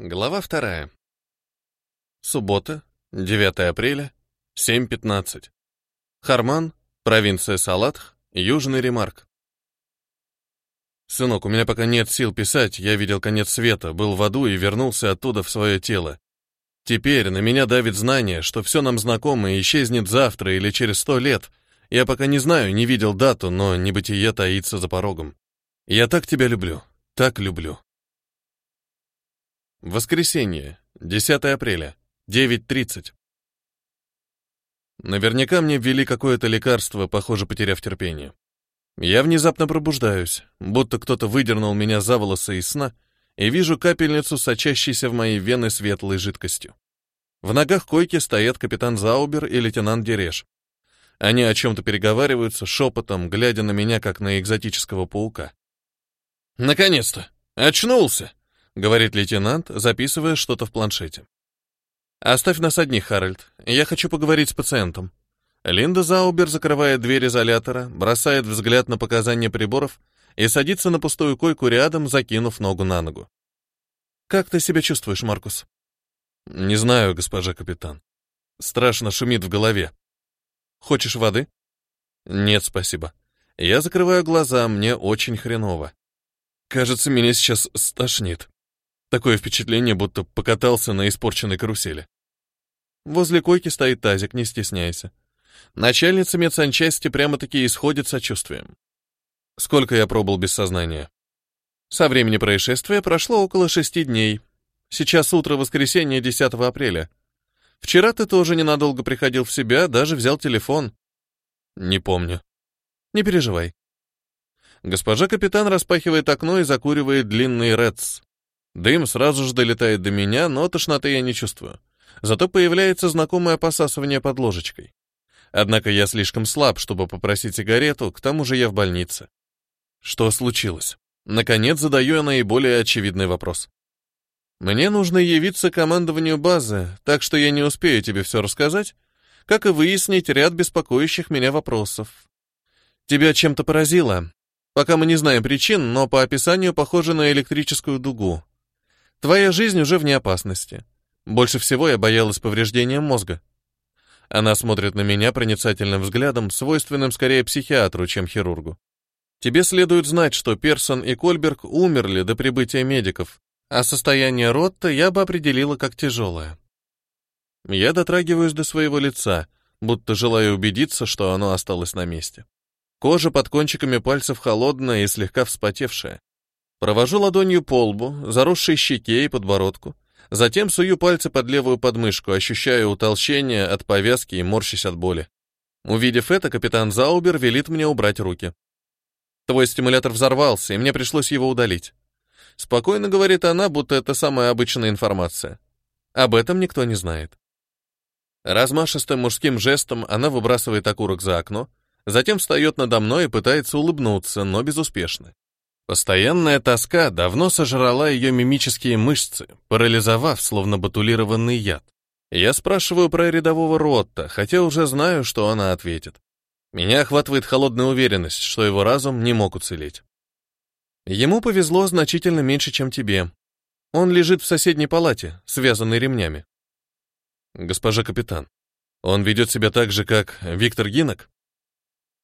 Глава вторая. Суббота, 9 апреля, 7.15. Харман, провинция Салатх, Южный Ремарк. «Сынок, у меня пока нет сил писать, я видел конец света, был в аду и вернулся оттуда в свое тело. Теперь на меня давит знание, что все нам знакомо и исчезнет завтра или через сто лет. Я пока не знаю, не видел дату, но небытие таится за порогом. Я так тебя люблю, так люблю». Воскресенье, 10 апреля, 9.30. Наверняка мне ввели какое-то лекарство, похоже, потеряв терпение. Я внезапно пробуждаюсь, будто кто-то выдернул меня за волосы из сна, и вижу капельницу, сочащейся в мои вены светлой жидкостью. В ногах койки стоят капитан Заубер и лейтенант Дереш. Они о чем-то переговариваются, шепотом, глядя на меня, как на экзотического паука. «Наконец-то! Очнулся!» — говорит лейтенант, записывая что-то в планшете. «Оставь нас одних, Харальд. Я хочу поговорить с пациентом». Линда Заубер закрывает дверь изолятора, бросает взгляд на показания приборов и садится на пустую койку рядом, закинув ногу на ногу. «Как ты себя чувствуешь, Маркус?» «Не знаю, госпожа капитан. Страшно шумит в голове. Хочешь воды?» «Нет, спасибо. Я закрываю глаза, мне очень хреново. Кажется, меня сейчас стошнит». Такое впечатление, будто покатался на испорченной карусели. Возле койки стоит тазик, не стесняйся. Начальница медсанчасти прямо-таки исходит сочувствием. Сколько я пробыл без сознания? Со времени происшествия прошло около шести дней. Сейчас утро воскресенья 10 апреля. Вчера ты тоже ненадолго приходил в себя, даже взял телефон. Не помню. Не переживай. Госпожа капитан распахивает окно и закуривает длинный рец. Дым сразу же долетает до меня, но тошноты я не чувствую. Зато появляется знакомое посасывание под ложечкой. Однако я слишком слаб, чтобы попросить сигарету, к тому же я в больнице. Что случилось? Наконец задаю я наиболее очевидный вопрос. Мне нужно явиться командованию базы, так что я не успею тебе все рассказать, как и выяснить ряд беспокоящих меня вопросов. Тебя чем-то поразило? Пока мы не знаем причин, но по описанию похоже на электрическую дугу. Твоя жизнь уже вне опасности. Больше всего я боялась повреждения мозга. Она смотрит на меня проницательным взглядом, свойственным скорее психиатру, чем хирургу. Тебе следует знать, что Персон и Кольберг умерли до прибытия медиков, а состояние Ротта я бы определила как тяжелое. Я дотрагиваюсь до своего лица, будто желаю убедиться, что оно осталось на месте. Кожа под кончиками пальцев холодная и слегка вспотевшая. Провожу ладонью по лбу, заросшей щеке и подбородку. Затем сую пальцы под левую подмышку, ощущая утолщение от повязки и морщись от боли. Увидев это, капитан Заубер велит мне убрать руки. Твой стимулятор взорвался, и мне пришлось его удалить. Спокойно говорит она, будто это самая обычная информация. Об этом никто не знает. Размашистым мужским жестом она выбрасывает окурок за окно, затем встает надо мной и пытается улыбнуться, но безуспешно. Постоянная тоска давно сожрала ее мимические мышцы, парализовав, словно батулированный яд. Я спрашиваю про рядового Ротта, хотя уже знаю, что она ответит. Меня охватывает холодная уверенность, что его разум не мог уцелеть. Ему повезло значительно меньше, чем тебе. Он лежит в соседней палате, связанный ремнями. Госпожа капитан, он ведет себя так же, как Виктор Гинок?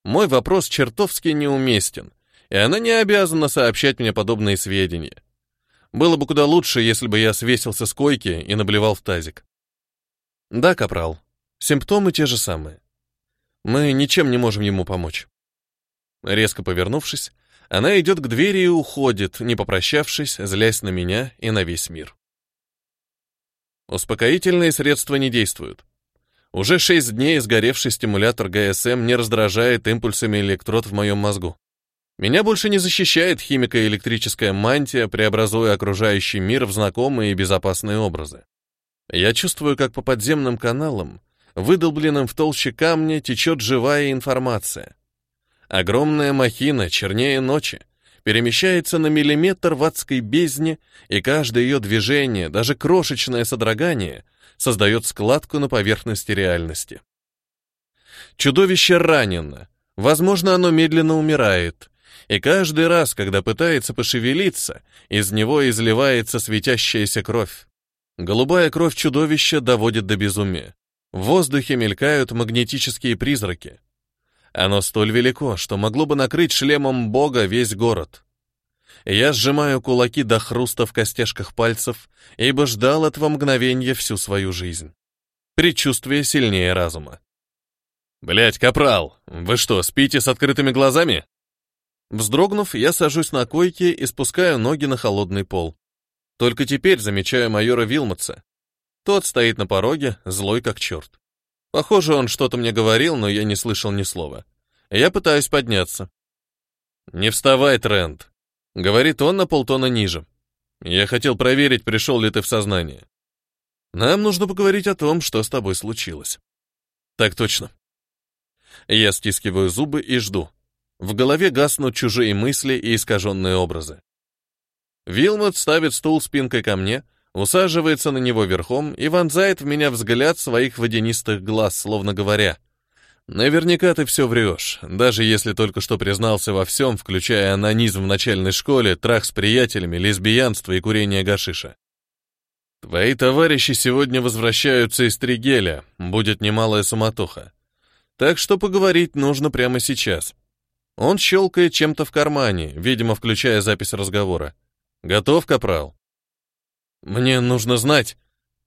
Мой вопрос чертовски неуместен — и она не обязана сообщать мне подобные сведения. Было бы куда лучше, если бы я свесился с койки и наблевал в тазик. Да, капрал, симптомы те же самые. Мы ничем не можем ему помочь. Резко повернувшись, она идет к двери и уходит, не попрощавшись, злясь на меня и на весь мир. Успокоительные средства не действуют. Уже шесть дней сгоревший стимулятор ГСМ не раздражает импульсами электрод в моем мозгу. Меня больше не защищает химико-электрическая мантия, преобразуя окружающий мир в знакомые и безопасные образы. Я чувствую, как по подземным каналам, выдолбленным в толще камня, течет живая информация. Огромная махина, чернее ночи, перемещается на миллиметр в адской бездне, и каждое ее движение, даже крошечное содрогание, создает складку на поверхности реальности. Чудовище ранено. Возможно, оно медленно умирает, и каждый раз, когда пытается пошевелиться, из него изливается светящаяся кровь. Голубая кровь чудовища доводит до безумия. В воздухе мелькают магнетические призраки. Оно столь велико, что могло бы накрыть шлемом Бога весь город. Я сжимаю кулаки до хруста в костяшках пальцев, ибо ждал этого мгновения всю свою жизнь. Предчувствие сильнее разума. «Блядь, капрал, вы что, спите с открытыми глазами?» Вздрогнув, я сажусь на койке и спускаю ноги на холодный пол. Только теперь замечаю майора Вилмотса. Тот стоит на пороге, злой как черт. Похоже, он что-то мне говорил, но я не слышал ни слова. Я пытаюсь подняться. «Не вставай, Трент», — говорит он на полтона ниже. «Я хотел проверить, пришел ли ты в сознание. Нам нужно поговорить о том, что с тобой случилось». «Так точно». Я стискиваю зубы и жду. В голове гаснут чужие мысли и искаженные образы. Вилмот ставит стул спинкой ко мне, усаживается на него верхом и вонзает в меня взгляд своих водянистых глаз, словно говоря, «Наверняка ты все врешь, даже если только что признался во всем, включая анонизм в начальной школе, трах с приятелями, лесбиянство и курение гашиша. Твои товарищи сегодня возвращаются из Тригеля, будет немалая суматоха. Так что поговорить нужно прямо сейчас». Он щелкает чем-то в кармане, видимо, включая запись разговора. «Готов, капрал?» «Мне нужно знать,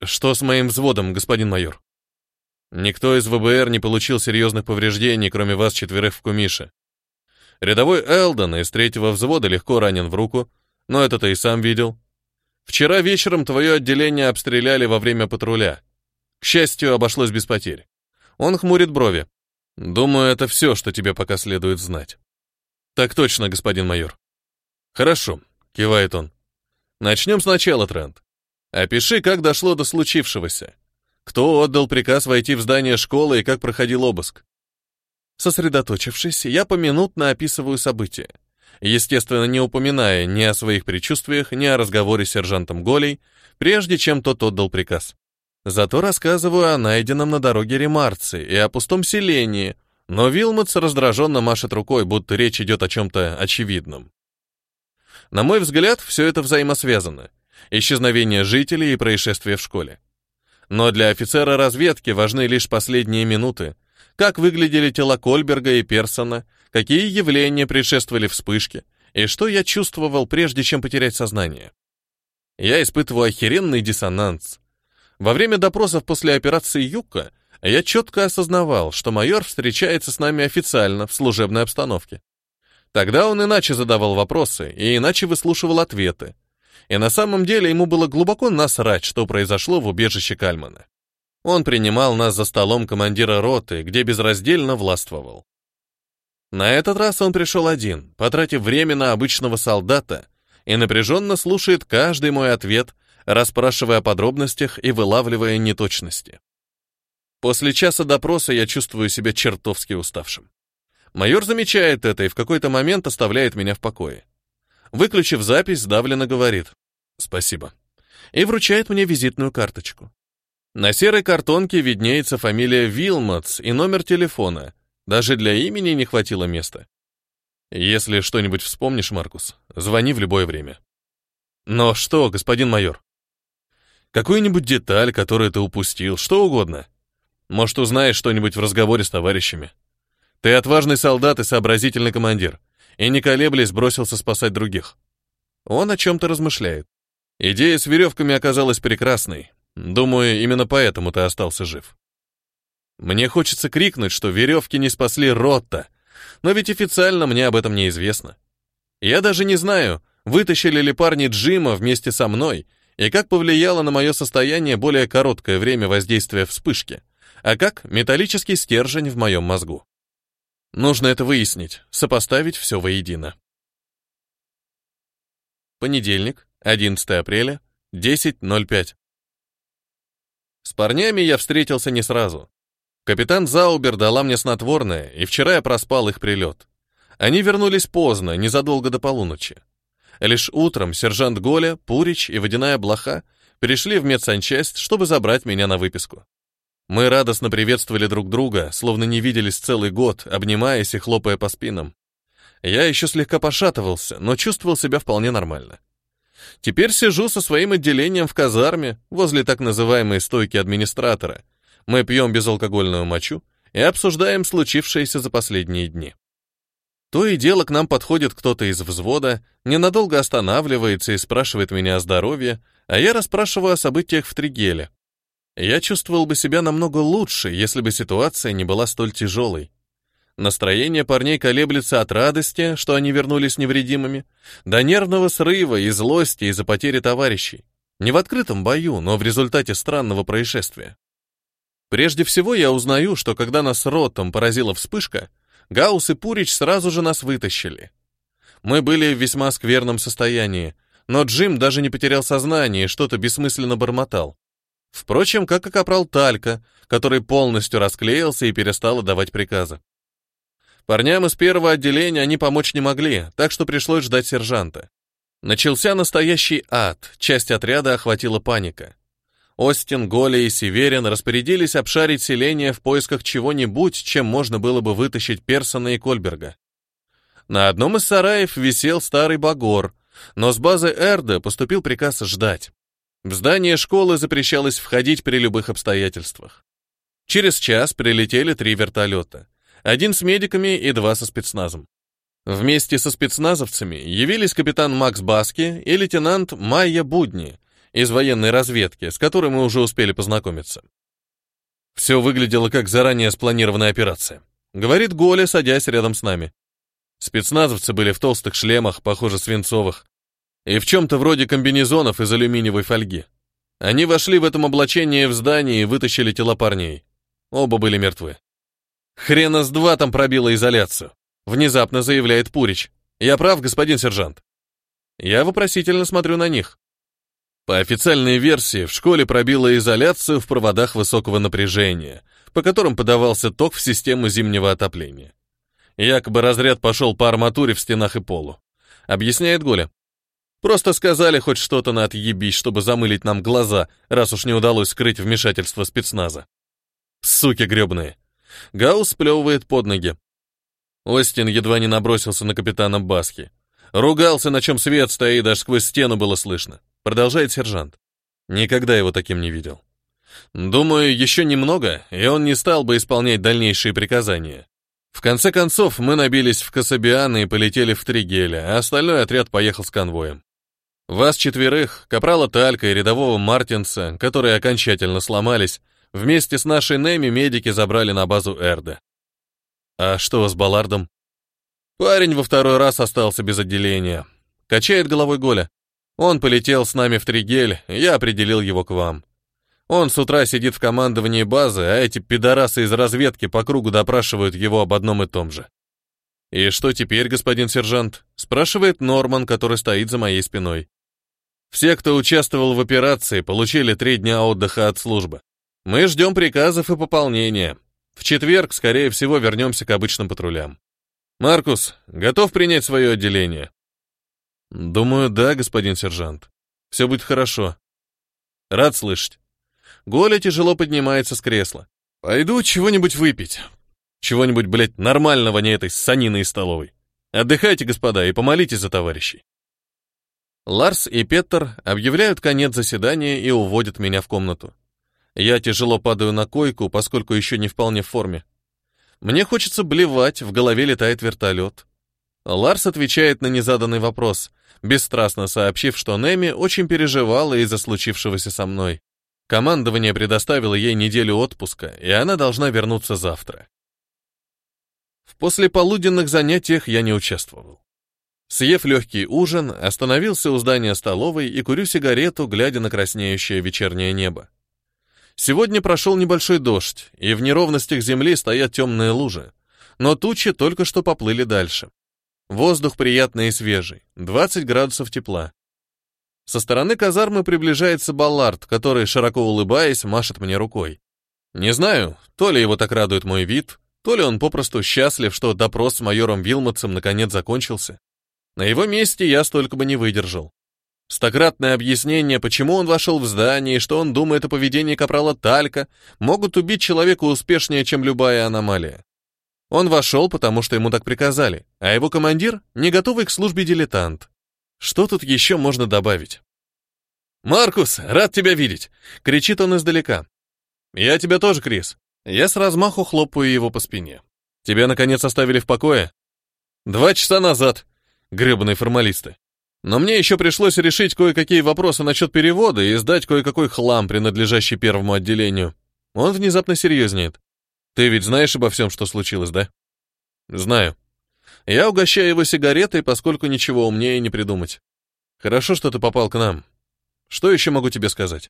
что с моим взводом, господин майор?» «Никто из ВБР не получил серьезных повреждений, кроме вас четверых в Кумише. Рядовой Элдон из третьего взвода легко ранен в руку, но это ты и сам видел. Вчера вечером твое отделение обстреляли во время патруля. К счастью, обошлось без потерь. Он хмурит брови. Думаю, это все, что тебе пока следует знать. Так точно, господин майор. Хорошо, кивает он. Начнем сначала, Трент. Опиши, как дошло до случившегося. Кто отдал приказ войти в здание школы и как проходил обыск? Сосредоточившись, я поминутно описываю события, естественно, не упоминая ни о своих предчувствиях, ни о разговоре с сержантом Голей, прежде чем тот отдал приказ. Зато рассказываю о найденном на дороге Ремарце и о пустом селении, но Вилмотс раздраженно машет рукой, будто речь идет о чем-то очевидном. На мой взгляд, все это взаимосвязано. Исчезновение жителей и происшествие в школе. Но для офицера разведки важны лишь последние минуты. Как выглядели тела Кольберга и Персона, какие явления предшествовали вспышке, и что я чувствовал, прежде чем потерять сознание. Я испытываю охеренный диссонанс. Во время допросов после операции «Юка» я четко осознавал, что майор встречается с нами официально, в служебной обстановке. Тогда он иначе задавал вопросы и иначе выслушивал ответы. И на самом деле ему было глубоко насрать, что произошло в убежище Кальмана. Он принимал нас за столом командира роты, где безраздельно властвовал. На этот раз он пришел один, потратив время на обычного солдата, и напряженно слушает каждый мой ответ, расспрашивая о подробностях и вылавливая неточности. После часа допроса я чувствую себя чертовски уставшим. Майор замечает это и в какой-то момент оставляет меня в покое. Выключив запись, сдавленно говорит «Спасибо» и вручает мне визитную карточку. На серой картонке виднеется фамилия Вилмотс и номер телефона. Даже для имени не хватило места. Если что-нибудь вспомнишь, Маркус, звони в любое время. Но что, господин майор? какую-нибудь деталь, которую ты упустил, что угодно. Может, узнаешь что-нибудь в разговоре с товарищами. Ты отважный солдат и сообразительный командир, и не колеблясь бросился спасать других. Он о чем-то размышляет. Идея с веревками оказалась прекрасной. Думаю, именно поэтому ты остался жив. Мне хочется крикнуть, что веревки не спасли Ротта, но ведь официально мне об этом неизвестно. Я даже не знаю, вытащили ли парни Джима вместе со мной — и как повлияло на мое состояние более короткое время воздействия вспышки, а как металлический стержень в моем мозгу. Нужно это выяснить, сопоставить все воедино. Понедельник, 11 апреля, 10.05. С парнями я встретился не сразу. Капитан Заубер дала мне снотворное, и вчера я проспал их прилет. Они вернулись поздно, незадолго до полуночи. Лишь утром сержант Голя, Пурич и водяная блоха пришли в медсанчасть, чтобы забрать меня на выписку. Мы радостно приветствовали друг друга, словно не виделись целый год, обнимаясь и хлопая по спинам. Я еще слегка пошатывался, но чувствовал себя вполне нормально. Теперь сижу со своим отделением в казарме возле так называемой стойки администратора. Мы пьем безалкогольную мочу и обсуждаем случившееся за последние дни. То и дело к нам подходит кто-то из взвода, ненадолго останавливается и спрашивает меня о здоровье, а я расспрашиваю о событиях в Тригеле. Я чувствовал бы себя намного лучше, если бы ситуация не была столь тяжелой. Настроение парней колеблется от радости, что они вернулись невредимыми, до нервного срыва и злости из-за потери товарищей. Не в открытом бою, но в результате странного происшествия. Прежде всего я узнаю, что когда нас ротом поразила вспышка — Гаус и Пурич сразу же нас вытащили. Мы были в весьма скверном состоянии, но Джим даже не потерял сознание и что-то бессмысленно бормотал. Впрочем, как и капрал Талька, который полностью расклеился и перестал давать приказы. Парням из первого отделения они помочь не могли, так что пришлось ждать сержанта. Начался настоящий ад, часть отряда охватила паника. Остин, Голи и Северин распорядились обшарить селение в поисках чего-нибудь, чем можно было бы вытащить Персона и Кольберга. На одном из сараев висел старый багор, но с базы Эрда поступил приказ ждать. В здание школы запрещалось входить при любых обстоятельствах. Через час прилетели три вертолета. Один с медиками и два со спецназом. Вместе со спецназовцами явились капитан Макс Баски и лейтенант Майя Будни, из военной разведки, с которой мы уже успели познакомиться. Все выглядело как заранее спланированная операция. Говорит Голя, садясь рядом с нами. Спецназовцы были в толстых шлемах, похоже, свинцовых, и в чем-то вроде комбинезонов из алюминиевой фольги. Они вошли в этом облачении в здание и вытащили тела парней. Оба были мертвы. «Хрена с два там пробила изоляцию», — внезапно заявляет Пурич. «Я прав, господин сержант?» Я вопросительно смотрю на них. По официальной версии, в школе пробило изоляцию в проводах высокого напряжения, по которым подавался ток в систему зимнего отопления. Якобы разряд пошел по арматуре в стенах и полу. Объясняет Гуля. Просто сказали хоть что-то на отъебись, чтобы замылить нам глаза, раз уж не удалось скрыть вмешательство спецназа. Суки гребные. Гаус сплевывает под ноги. Остин едва не набросился на капитана Баски. Ругался, на чем свет стоит, даже сквозь стену было слышно. Продолжает сержант. Никогда его таким не видел. Думаю, еще немного, и он не стал бы исполнять дальнейшие приказания. В конце концов, мы набились в Касабиан и полетели в Тригеля, а остальной отряд поехал с конвоем. Вас четверых, капрала Талька и рядового Мартинса, которые окончательно сломались, вместе с нашей Неми медики забрали на базу Эрда. А что с Балардом? Парень во второй раз остался без отделения. Качает головой Голя. Он полетел с нами в Тригель, я определил его к вам. Он с утра сидит в командовании базы, а эти пидорасы из разведки по кругу допрашивают его об одном и том же. «И что теперь, господин сержант?» — спрашивает Норман, который стоит за моей спиной. «Все, кто участвовал в операции, получили три дня отдыха от службы. Мы ждем приказов и пополнения. В четверг, скорее всего, вернемся к обычным патрулям. Маркус, готов принять свое отделение?» «Думаю, да, господин сержант. Все будет хорошо. Рад слышать». Голя тяжело поднимается с кресла. «Пойду чего-нибудь выпить. Чего-нибудь, блядь, нормального, не этой санины и столовой. Отдыхайте, господа, и помолитесь за товарищей». Ларс и Петер объявляют конец заседания и уводят меня в комнату. Я тяжело падаю на койку, поскольку еще не вполне в форме. Мне хочется блевать, в голове летает вертолет. Ларс отвечает на незаданный вопрос, бесстрастно сообщив, что Неми очень переживала из-за случившегося со мной. Командование предоставило ей неделю отпуска, и она должна вернуться завтра. В послеполуденных занятиях я не участвовал. Съев легкий ужин, остановился у здания столовой и курю сигарету, глядя на краснеющее вечернее небо. Сегодня прошел небольшой дождь, и в неровностях земли стоят темные лужи, но тучи только что поплыли дальше. Воздух приятный и свежий, 20 градусов тепла. Со стороны казармы приближается Баллард, который, широко улыбаясь, машет мне рукой. Не знаю, то ли его так радует мой вид, то ли он попросту счастлив, что допрос с майором Вилмотсом наконец закончился. На его месте я столько бы не выдержал. Стократное объяснение, почему он вошел в здание и что он думает о поведении капрала Талька, могут убить человека успешнее, чем любая аномалия. Он вошел, потому что ему так приказали, а его командир — не готовый к службе дилетант. Что тут еще можно добавить? «Маркус, рад тебя видеть!» — кричит он издалека. «Я тебя тоже, Крис!» Я с размаху хлопаю его по спине. «Тебя, наконец, оставили в покое?» «Два часа назад!» — гребаные формалисты. Но мне еще пришлось решить кое-какие вопросы насчет перевода и сдать кое-какой хлам, принадлежащий первому отделению. Он внезапно серьезнеет. Ты ведь знаешь обо всем, что случилось, да? Знаю. Я угощаю его сигаретой, поскольку ничего умнее не придумать. Хорошо, что ты попал к нам. Что еще могу тебе сказать?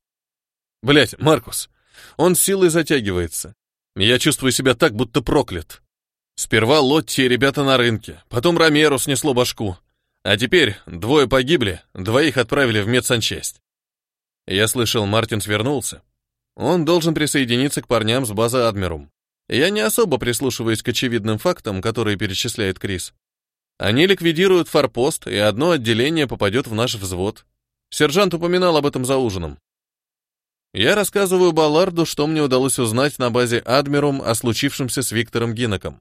Блять, Маркус, он силой затягивается. Я чувствую себя так, будто проклят. Сперва Лотти и ребята на рынке, потом Ромеру снесло башку. А теперь двое погибли, двоих отправили в медсанчасть. Я слышал, Мартин свернулся. Он должен присоединиться к парням с базы Адмирум. Я не особо прислушиваюсь к очевидным фактам, которые перечисляет Крис. Они ликвидируют форпост, и одно отделение попадет в наш взвод. Сержант упоминал об этом за ужином. Я рассказываю Балларду, что мне удалось узнать на базе Адмирум о случившемся с Виктором Гиноком.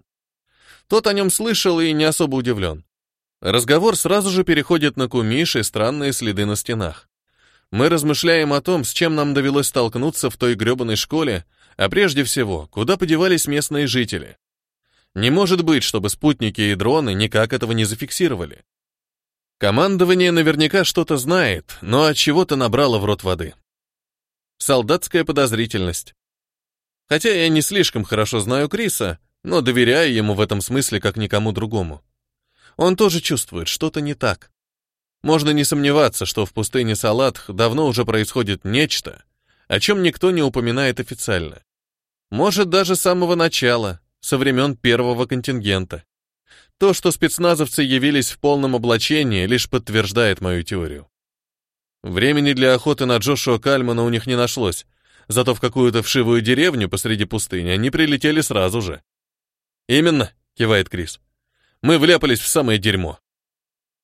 Тот о нем слышал и не особо удивлен. Разговор сразу же переходит на кумиш и странные следы на стенах. Мы размышляем о том, с чем нам довелось столкнуться в той грёбаной школе, а прежде всего, куда подевались местные жители? Не может быть, чтобы спутники и дроны никак этого не зафиксировали. Командование наверняка что-то знает, но от чего-то набрало в рот воды. Солдатская подозрительность. Хотя я не слишком хорошо знаю Криса, но доверяю ему в этом смысле как никому другому. Он тоже чувствует, что-то не так. Можно не сомневаться, что в пустыне Салатх давно уже происходит нечто, о чем никто не упоминает официально. Может, даже с самого начала, со времен первого контингента. То, что спецназовцы явились в полном облачении, лишь подтверждает мою теорию. Времени для охоты на Джошуа Кальмана у них не нашлось, зато в какую-то вшивую деревню посреди пустыни они прилетели сразу же. «Именно», — кивает Крис. «Мы вляпались в самое дерьмо».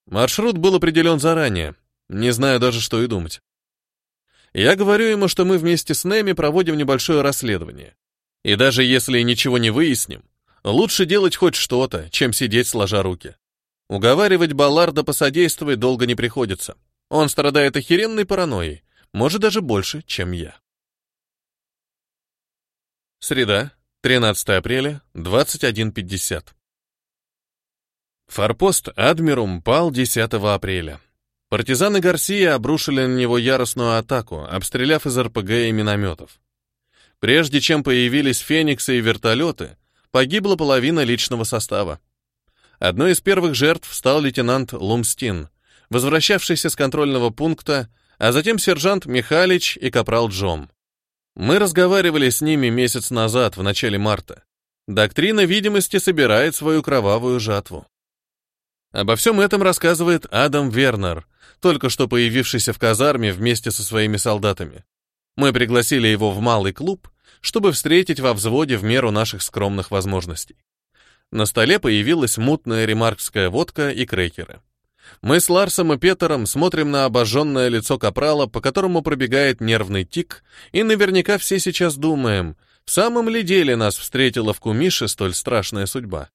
Маршрут был определен заранее, не знаю даже, что и думать. Я говорю ему, что мы вместе с Неми проводим небольшое расследование. И даже если ничего не выясним, лучше делать хоть что-то, чем сидеть сложа руки. Уговаривать Балларда посодействовать долго не приходится. Он страдает охеренной паранойей, может даже больше, чем я. Среда, 13 апреля, 21.50. Форпост Адмирум пал 10 апреля. Партизаны Гарсия обрушили на него яростную атаку, обстреляв из РПГ и минометов. Прежде чем появились «Фениксы» и вертолеты, погибла половина личного состава. Одной из первых жертв стал лейтенант Лумстин, возвращавшийся с контрольного пункта, а затем сержант Михалич и капрал Джом. Мы разговаривали с ними месяц назад, в начале марта. Доктрина видимости собирает свою кровавую жатву. Обо всем этом рассказывает Адам Вернер, только что появившийся в казарме вместе со своими солдатами. Мы пригласили его в малый клуб, чтобы встретить во взводе в меру наших скромных возможностей. На столе появилась мутная ремаркская водка и крекеры. Мы с Ларсом и Петером смотрим на обожженное лицо капрала, по которому пробегает нервный тик, и наверняка все сейчас думаем, в самом ли деле нас встретила в Кумише столь страшная судьба.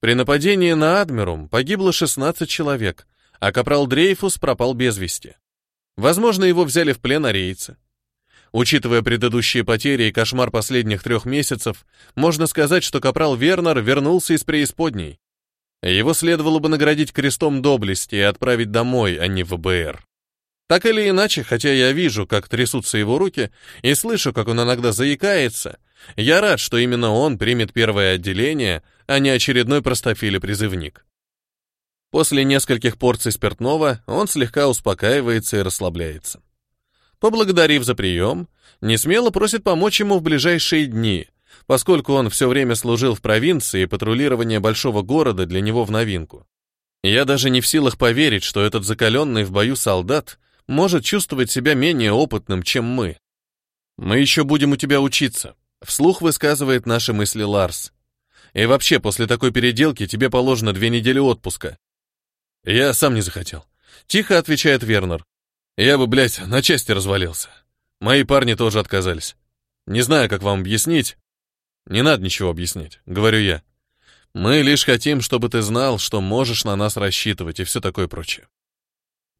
При нападении на Адмирум погибло 16 человек, а капрал Дрейфус пропал без вести. Возможно, его взяли в плен арейцы. Учитывая предыдущие потери и кошмар последних трех месяцев, можно сказать, что капрал Вернер вернулся из преисподней. Его следовало бы наградить крестом доблести и отправить домой, а не в ВБР. Так или иначе, хотя я вижу, как трясутся его руки, и слышу, как он иногда заикается, я рад, что именно он примет первое отделение, а не очередной простофиле призывник. После нескольких порций спиртного он слегка успокаивается и расслабляется. Поблагодарив за прием, несмело просит помочь ему в ближайшие дни, поскольку он все время служил в провинции, и патрулирование большого города для него в новинку. Я даже не в силах поверить, что этот закаленный в бою солдат может чувствовать себя менее опытным, чем мы. «Мы еще будем у тебя учиться», — вслух высказывает наши мысли Ларс. «И вообще, после такой переделки тебе положено две недели отпуска. Я сам не захотел. Тихо отвечает Вернер. Я бы, блядь, на части развалился. Мои парни тоже отказались. Не знаю, как вам объяснить. Не надо ничего объяснять, говорю я. Мы лишь хотим, чтобы ты знал, что можешь на нас рассчитывать и все такое прочее.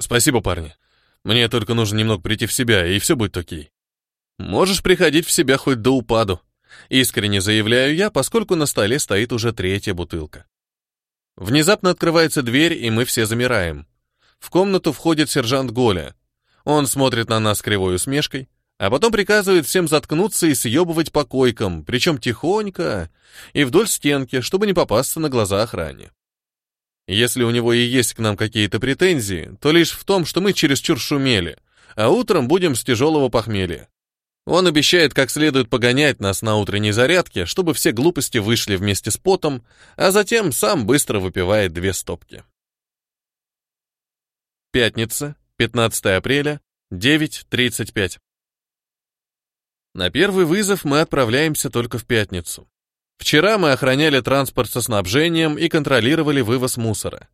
Спасибо, парни. Мне только нужно немного прийти в себя, и все будет окей. Можешь приходить в себя хоть до упаду. Искренне заявляю я, поскольку на столе стоит уже третья бутылка. Внезапно открывается дверь, и мы все замираем. В комнату входит сержант Голя. Он смотрит на нас кривой усмешкой, а потом приказывает всем заткнуться и съебывать по койкам, причем тихонько и вдоль стенки, чтобы не попасться на глаза охране. Если у него и есть к нам какие-то претензии, то лишь в том, что мы чересчур шумели, а утром будем с тяжелого похмелья. Он обещает как следует погонять нас на утренней зарядке, чтобы все глупости вышли вместе с потом, а затем сам быстро выпивает две стопки. Пятница, 15 апреля, 9.35. На первый вызов мы отправляемся только в пятницу. Вчера мы охраняли транспорт со снабжением и контролировали вывоз мусора.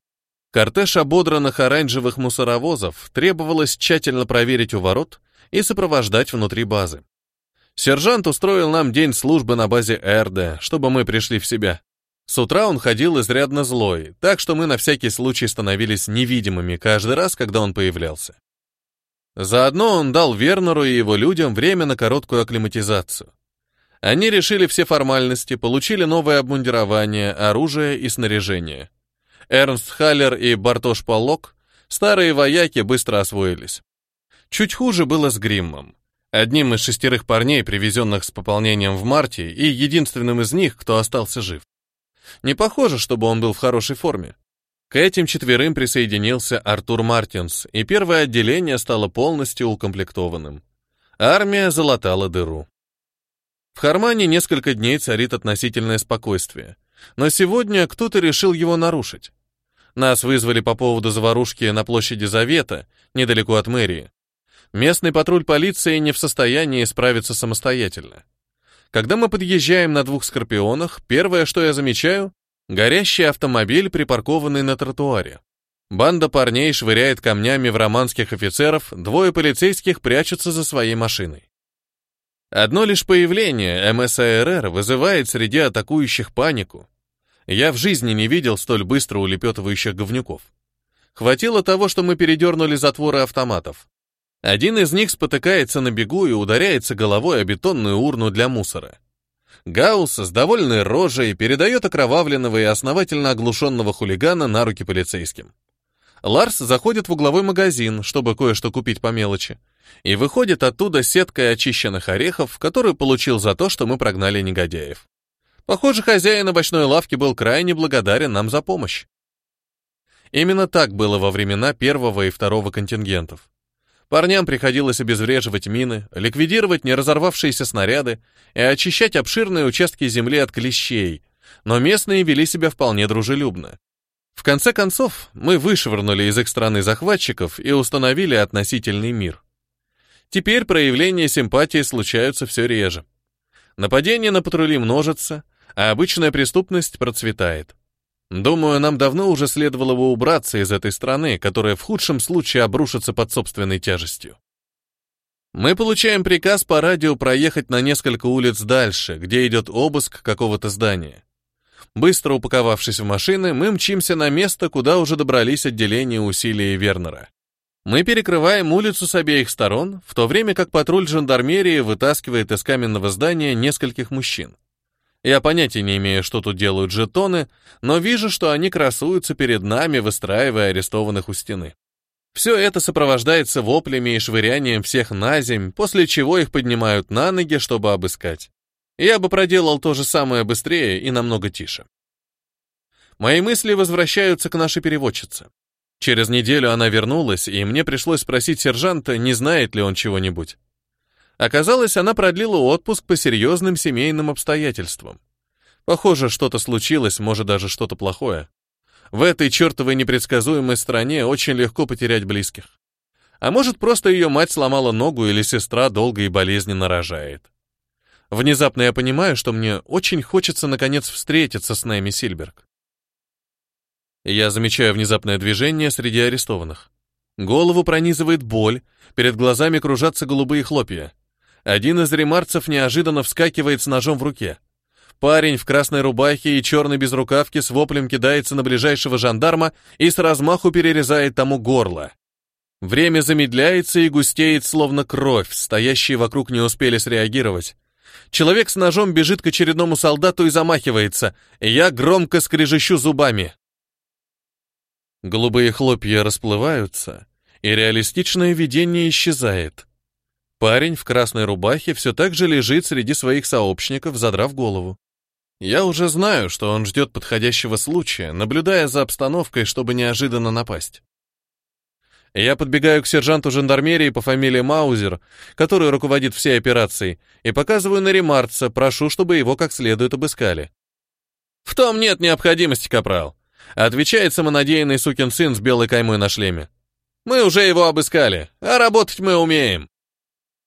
Кортеж ободранных оранжевых мусоровозов требовалось тщательно проверить у ворот, и сопровождать внутри базы. Сержант устроил нам день службы на базе Эрде, чтобы мы пришли в себя. С утра он ходил изрядно злой, так что мы на всякий случай становились невидимыми каждый раз, когда он появлялся. Заодно он дал Вернеру и его людям время на короткую акклиматизацию. Они решили все формальности, получили новое обмундирование, оружие и снаряжение. Эрнст Халлер и Бартош Поллок, старые вояки, быстро освоились чуть хуже было с Гриммом. Одним из шестерых парней, привезенных с пополнением в марте, и единственным из них, кто остался жив. Не похоже, чтобы он был в хорошей форме. К этим четверым присоединился Артур Мартинс, и первое отделение стало полностью укомплектованным. Армия залатала дыру. В Хармане несколько дней царит относительное спокойствие, но сегодня кто-то решил его нарушить. Нас вызвали по поводу заварушки на площади Завета, недалеко от мэрии. Местный патруль полиции не в состоянии справиться самостоятельно. Когда мы подъезжаем на двух «Скорпионах», первое, что я замечаю, горящий автомобиль, припаркованный на тротуаре. Банда парней швыряет камнями в романских офицеров, двое полицейских прячутся за своей машиной. Одно лишь появление МСАРР вызывает среди атакующих панику. Я в жизни не видел столь быстро улепетывающих говнюков. Хватило того, что мы передернули затворы автоматов. Один из них спотыкается на бегу и ударяется головой о бетонную урну для мусора. Гаусс с довольной рожей передает окровавленного и основательно оглушенного хулигана на руки полицейским. Ларс заходит в угловой магазин, чтобы кое-что купить по мелочи, и выходит оттуда сеткой очищенных орехов, которую получил за то, что мы прогнали негодяев. Похоже, хозяин овощной лавки был крайне благодарен нам за помощь. Именно так было во времена первого и второго контингентов. Парням приходилось обезвреживать мины, ликвидировать не разорвавшиеся снаряды и очищать обширные участки земли от клещей, но местные вели себя вполне дружелюбно. В конце концов, мы вышвырнули из их страны захватчиков и установили относительный мир. Теперь проявления симпатии случаются все реже. Нападения на патрули множатся, а обычная преступность процветает. Думаю, нам давно уже следовало бы убраться из этой страны, которая в худшем случае обрушится под собственной тяжестью. Мы получаем приказ по радио проехать на несколько улиц дальше, где идет обыск какого-то здания. Быстро упаковавшись в машины, мы мчимся на место, куда уже добрались отделения усилий Вернера. Мы перекрываем улицу с обеих сторон, в то время как патруль жандармерии вытаскивает из каменного здания нескольких мужчин. Я понятия не имею, что тут делают жетоны, но вижу, что они красуются перед нами, выстраивая арестованных у стены. Все это сопровождается воплями и швырянием всех на земь, после чего их поднимают на ноги, чтобы обыскать. Я бы проделал то же самое быстрее и намного тише. Мои мысли возвращаются к нашей переводчице. Через неделю она вернулась, и мне пришлось спросить сержанта, не знает ли он чего-нибудь. Оказалось, она продлила отпуск по серьезным семейным обстоятельствам. Похоже, что-то случилось, может, даже что-то плохое. В этой чертовой непредсказуемой стране очень легко потерять близких. А может, просто ее мать сломала ногу или сестра долго и болезненно рожает. Внезапно я понимаю, что мне очень хочется наконец встретиться с Нэми Сильберг. Я замечаю внезапное движение среди арестованных. Голову пронизывает боль, перед глазами кружатся голубые хлопья. Один из ремарцев неожиданно вскакивает с ножом в руке. Парень в красной рубахе и черной безрукавке с воплем кидается на ближайшего жандарма и с размаху перерезает тому горло. Время замедляется и густеет, словно кровь, стоящие вокруг не успели среагировать. Человек с ножом бежит к очередному солдату и замахивается. Я громко скрежещу зубами. Голубые хлопья расплываются, и реалистичное видение исчезает. Парень в красной рубахе все так же лежит среди своих сообщников, задрав голову. Я уже знаю, что он ждет подходящего случая, наблюдая за обстановкой, чтобы неожиданно напасть. Я подбегаю к сержанту жандармерии по фамилии Маузер, который руководит всей операцией, и показываю на ремарца, прошу, чтобы его как следует обыскали. «В том нет необходимости, капрал», — отвечает самонадеянный сукин сын с белой каймой на шлеме. «Мы уже его обыскали, а работать мы умеем».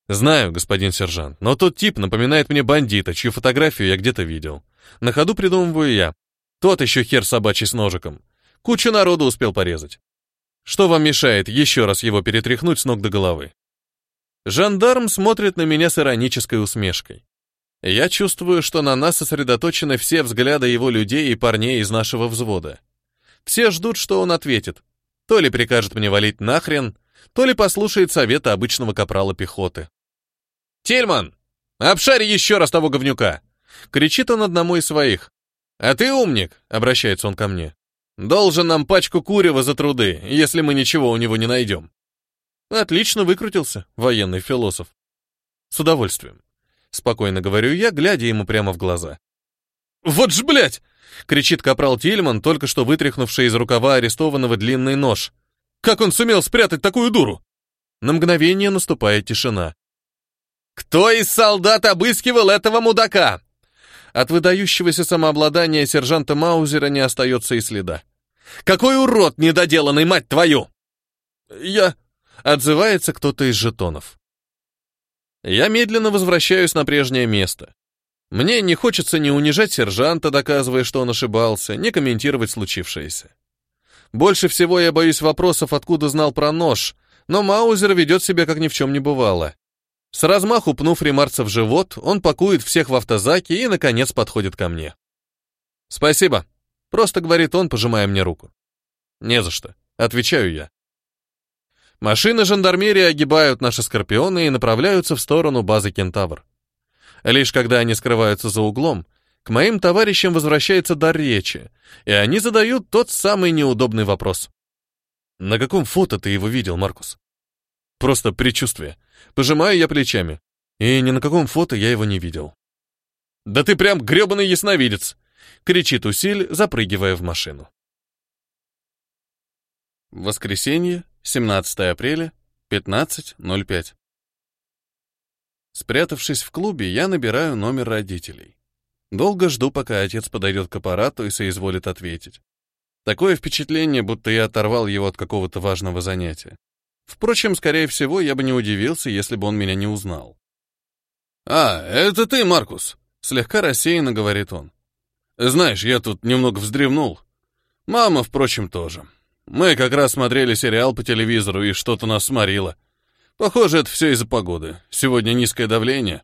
Знаю, господин сержант, но тот тип напоминает мне бандита, чью фотографию я где-то видел. На ходу придумываю я. Тот еще хер собачий с ножиком. Кучу народу успел порезать. Что вам мешает еще раз его перетряхнуть с ног до головы? Жандарм смотрит на меня с иронической усмешкой. Я чувствую, что на нас сосредоточены все взгляды его людей и парней из нашего взвода. Все ждут, что он ответит. То ли прикажет мне валить нахрен, то ли послушает совета обычного капрала пехоты. Тильман, обшари еще раз того говнюка!» Кричит он одному из своих. «А ты умник!» — обращается он ко мне. «Должен нам пачку курева за труды, если мы ничего у него не найдем». Отлично выкрутился, военный философ. С удовольствием. Спокойно говорю я, глядя ему прямо в глаза. «Вот ж, блядь!» — кричит капрал Тильман, только что вытряхнувший из рукава арестованного длинный нож. «Как он сумел спрятать такую дуру?» На мгновение наступает тишина. Кто из солдат обыскивал этого мудака? От выдающегося самообладания сержанта Маузера не остается и следа. Какой урод недоделанный, мать твою! Я... Отзывается кто-то из жетонов. Я медленно возвращаюсь на прежнее место. Мне не хочется ни унижать сержанта, доказывая, что он ошибался, ни комментировать случившееся. Больше всего я боюсь вопросов, откуда знал про нож, но Маузер ведет себя, как ни в чем не бывало. С размаху пнув ремарца в живот, он пакует всех в автозаке и, наконец, подходит ко мне. «Спасибо», — просто говорит он, пожимая мне руку. «Не за что», — отвечаю я. Машины жандармерии огибают наши скорпионы и направляются в сторону базы «Кентавр». Лишь когда они скрываются за углом, к моим товарищам возвращается дар речи, и они задают тот самый неудобный вопрос. «На каком фото ты его видел, Маркус?» «Просто предчувствие», Пожимаю я плечами. И ни на каком фото я его не видел. «Да ты прям гребаный ясновидец!» — кричит Усиль, запрыгивая в машину. Воскресенье, 17 апреля, 15.05. Спрятавшись в клубе, я набираю номер родителей. Долго жду, пока отец подойдет к аппарату и соизволит ответить. Такое впечатление, будто я оторвал его от какого-то важного занятия. Впрочем, скорее всего, я бы не удивился, если бы он меня не узнал. «А, это ты, Маркус!» — слегка рассеянно говорит он. «Знаешь, я тут немного вздремнул. Мама, впрочем, тоже. Мы как раз смотрели сериал по телевизору, и что-то нас сморило. Похоже, это все из-за погоды. Сегодня низкое давление».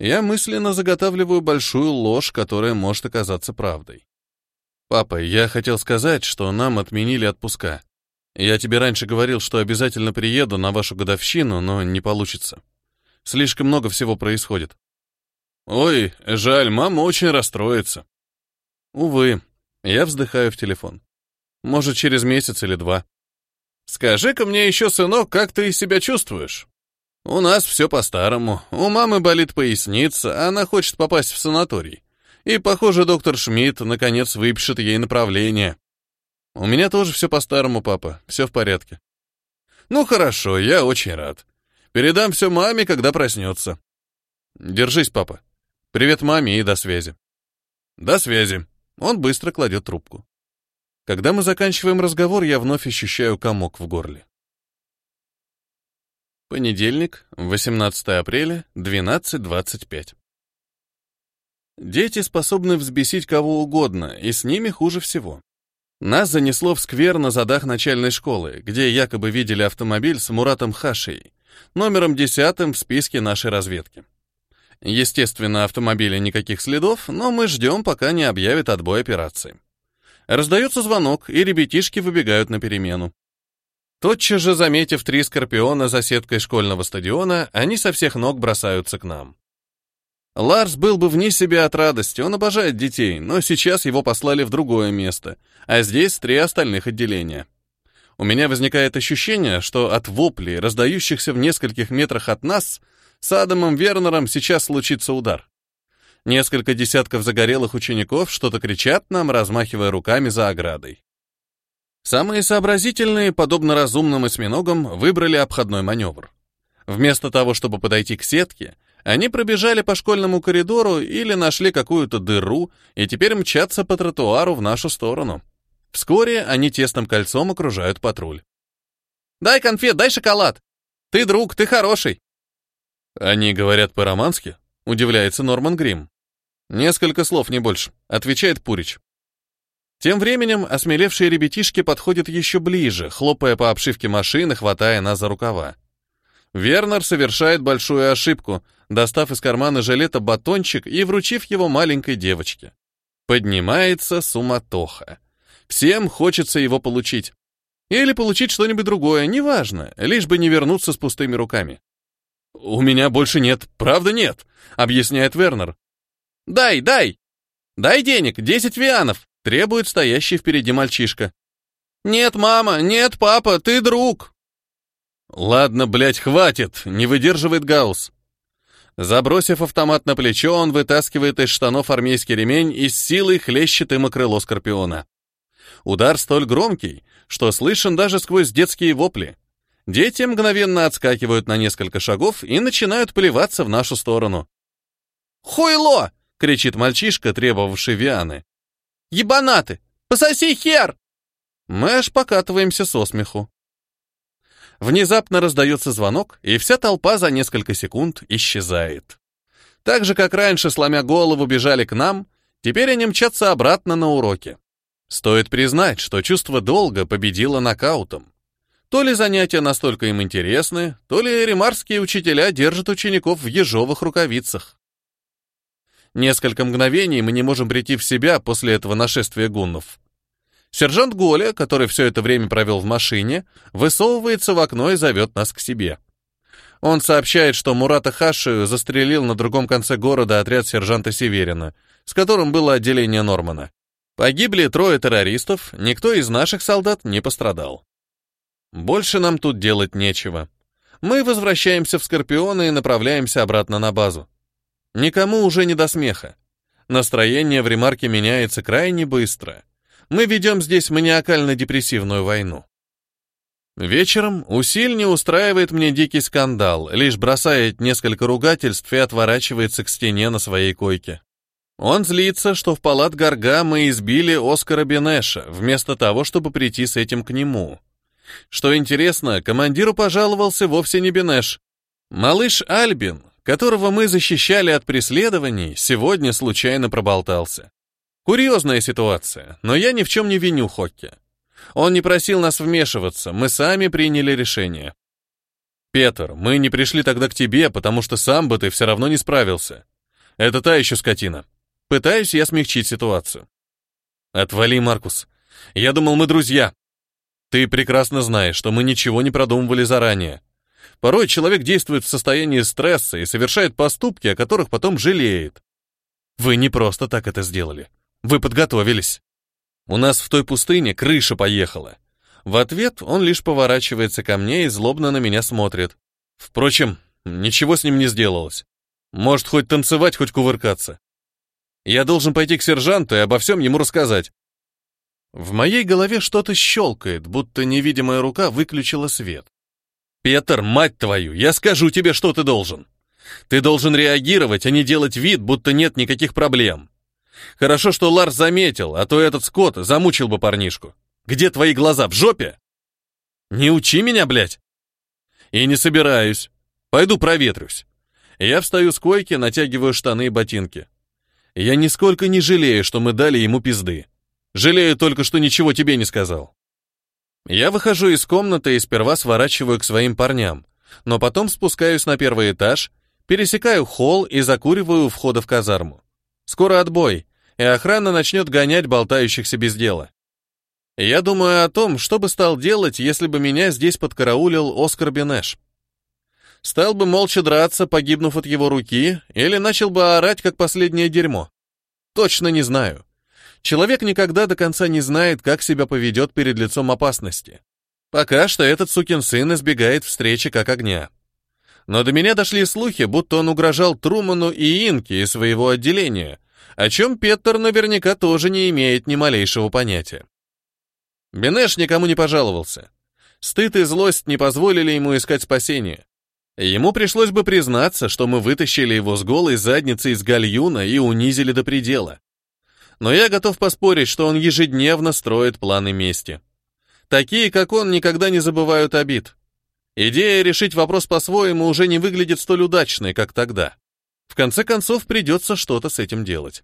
Я мысленно заготавливаю большую ложь, которая может оказаться правдой. «Папа, я хотел сказать, что нам отменили отпуска. Я тебе раньше говорил, что обязательно приеду на вашу годовщину, но не получится. Слишком много всего происходит. Ой, жаль, мама очень расстроится. Увы, я вздыхаю в телефон. Может, через месяц или два. Скажи-ка мне еще, сынок, как ты себя чувствуешь? У нас все по-старому. У мамы болит поясница, она хочет попасть в санаторий. И, похоже, доктор Шмидт наконец выпишет ей направление. У меня тоже все по-старому, папа. Все в порядке. Ну хорошо, я очень рад. Передам все маме, когда проснется. Держись, папа. Привет маме и до связи. До связи. Он быстро кладет трубку. Когда мы заканчиваем разговор, я вновь ощущаю комок в горле. Понедельник, 18 апреля, 12.25. Дети способны взбесить кого угодно, и с ними хуже всего. Нас занесло в сквер на задах начальной школы, где якобы видели автомобиль с Муратом Хашей, номером десятым в списке нашей разведки. Естественно, автомобиля никаких следов, но мы ждем, пока не объявят отбой операции. Раздается звонок, и ребятишки выбегают на перемену. Тотчас же, заметив три скорпиона за сеткой школьного стадиона, они со всех ног бросаются к нам. Ларс был бы вне себя от радости, он обожает детей, но сейчас его послали в другое место, а здесь три остальных отделения. У меня возникает ощущение, что от воплей, раздающихся в нескольких метрах от нас, с Адамом Вернером сейчас случится удар. Несколько десятков загорелых учеников что-то кричат нам, размахивая руками за оградой. Самые сообразительные, подобно разумным осьминогам, выбрали обходной маневр. Вместо того, чтобы подойти к сетке, они пробежали по школьному коридору или нашли какую-то дыру и теперь мчатся по тротуару в нашу сторону. Вскоре они тесным кольцом окружают патруль. «Дай конфет, дай шоколад! Ты друг, ты хороший!» «Они говорят по-романски?» — удивляется Норман Грим. «Несколько слов, не больше», — отвечает Пурич. Тем временем осмелевшие ребятишки подходят еще ближе, хлопая по обшивке машины, хватая нас за рукава. Вернер совершает большую ошибку — достав из кармана жилета батончик и вручив его маленькой девочке. Поднимается суматоха. Всем хочется его получить. Или получить что-нибудь другое, неважно, лишь бы не вернуться с пустыми руками. «У меня больше нет, правда нет», — объясняет Вернер. «Дай, дай! Дай денег, 10 вианов!» — требует стоящий впереди мальчишка. «Нет, мама, нет, папа, ты друг!» «Ладно, блядь, хватит!» — не выдерживает Гаус. Забросив автомат на плечо, он вытаскивает из штанов армейский ремень и с силой хлещет им крыло скорпиона. Удар столь громкий, что слышен даже сквозь детские вопли. Дети мгновенно отскакивают на несколько шагов и начинают плеваться в нашу сторону. «Хуйло!» — кричит мальчишка, требовавший Вианы. «Ебанаты! Пососи хер!» Мы аж покатываемся со смеху. Внезапно раздается звонок, и вся толпа за несколько секунд исчезает. Так же, как раньше, сломя голову, бежали к нам, теперь они мчатся обратно на уроки. Стоит признать, что чувство долга победило нокаутом. То ли занятия настолько им интересны, то ли ремарские учителя держат учеников в ежовых рукавицах. Несколько мгновений мы не можем прийти в себя после этого нашествия гуннов. Сержант Голя, который все это время провел в машине, высовывается в окно и зовет нас к себе. Он сообщает, что Мурата Хашию застрелил на другом конце города отряд сержанта Северина, с которым было отделение Нормана. Погибли трое террористов, никто из наших солдат не пострадал. Больше нам тут делать нечего. Мы возвращаемся в Скорпион и направляемся обратно на базу. Никому уже не до смеха. Настроение в ремарке меняется крайне быстро. Мы ведем здесь маниакально-депрессивную войну. Вечером Усиль не устраивает мне дикий скандал, лишь бросает несколько ругательств и отворачивается к стене на своей койке. Он злится, что в палат Гарга мы избили Оскара Бенеша, вместо того, чтобы прийти с этим к нему. Что интересно, командиру пожаловался вовсе не Бенеш. Малыш Альбин, которого мы защищали от преследований, сегодня случайно проболтался. Курьезная ситуация, но я ни в чем не виню Хокке. Он не просил нас вмешиваться, мы сами приняли решение. Петр, мы не пришли тогда к тебе, потому что сам бы ты все равно не справился. Это та еще скотина. Пытаюсь я смягчить ситуацию. Отвали, Маркус. Я думал, мы друзья. Ты прекрасно знаешь, что мы ничего не продумывали заранее. Порой человек действует в состоянии стресса и совершает поступки, о которых потом жалеет. Вы не просто так это сделали. Вы подготовились. У нас в той пустыне крыша поехала. В ответ он лишь поворачивается ко мне и злобно на меня смотрит. Впрочем, ничего с ним не сделалось. Может, хоть танцевать, хоть кувыркаться. Я должен пойти к сержанту и обо всем ему рассказать. В моей голове что-то щелкает, будто невидимая рука выключила свет. «Петр, мать твою, я скажу тебе, что ты должен. Ты должен реагировать, а не делать вид, будто нет никаких проблем. Хорошо, что Ларс заметил, а то этот скот замучил бы парнишку. Где твои глаза, в жопе? Не учи меня, блядь. И не собираюсь. Пойду проветрюсь. Я встаю с койки, натягиваю штаны и ботинки. Я нисколько не жалею, что мы дали ему пизды. Жалею только, что ничего тебе не сказал. Я выхожу из комнаты и сперва сворачиваю к своим парням, но потом спускаюсь на первый этаж, пересекаю холл и закуриваю у входа в казарму. Скоро отбой, и охрана начнет гонять болтающихся без дела. Я думаю о том, что бы стал делать, если бы меня здесь подкараулил Оскар Бенеш. Стал бы молча драться, погибнув от его руки, или начал бы орать, как последнее дерьмо. Точно не знаю. Человек никогда до конца не знает, как себя поведет перед лицом опасности. Пока что этот сукин сын избегает встречи как огня. Но до меня дошли слухи, будто он угрожал Труману и Инке и своего отделения, о чем Петтер наверняка тоже не имеет ни малейшего понятия. Бенеш никому не пожаловался. Стыд и злость не позволили ему искать спасения. Ему пришлось бы признаться, что мы вытащили его с голой задницы из гальюна и унизили до предела. Но я готов поспорить, что он ежедневно строит планы мести. Такие, как он, никогда не забывают обид. Идея решить вопрос по-своему уже не выглядит столь удачной, как тогда. В конце концов, придется что-то с этим делать.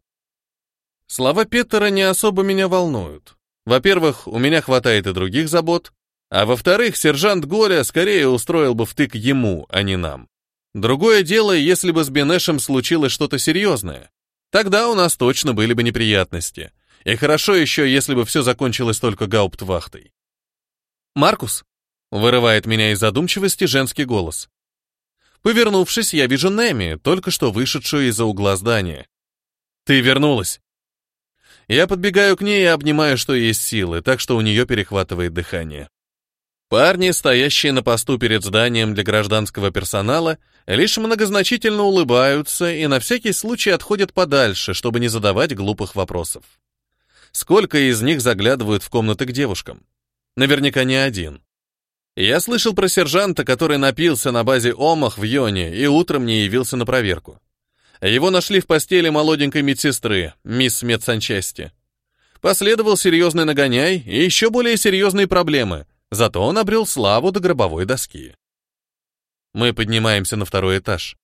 Слова Петера не особо меня волнуют. Во-первых, у меня хватает и других забот, а во-вторых, сержант Горя скорее устроил бы втык ему, а не нам. Другое дело, если бы с Бенешем случилось что-то серьезное. Тогда у нас точно были бы неприятности. И хорошо еще, если бы все закончилось только гауптвахтой. «Маркус», Вырывает меня из задумчивости женский голос. Повернувшись, я вижу Неми, только что вышедшую из-за угла здания. «Ты вернулась!» Я подбегаю к ней и обнимаю, что есть силы, так что у нее перехватывает дыхание. Парни, стоящие на посту перед зданием для гражданского персонала, лишь многозначительно улыбаются и на всякий случай отходят подальше, чтобы не задавать глупых вопросов. Сколько из них заглядывают в комнаты к девушкам? Наверняка не один. Я слышал про сержанта, который напился на базе Омах в Йоне и утром не явился на проверку. Его нашли в постели молоденькой медсестры, мисс медсанчасти. Последовал серьезный нагоняй и еще более серьезные проблемы, зато он обрел славу до гробовой доски. Мы поднимаемся на второй этаж.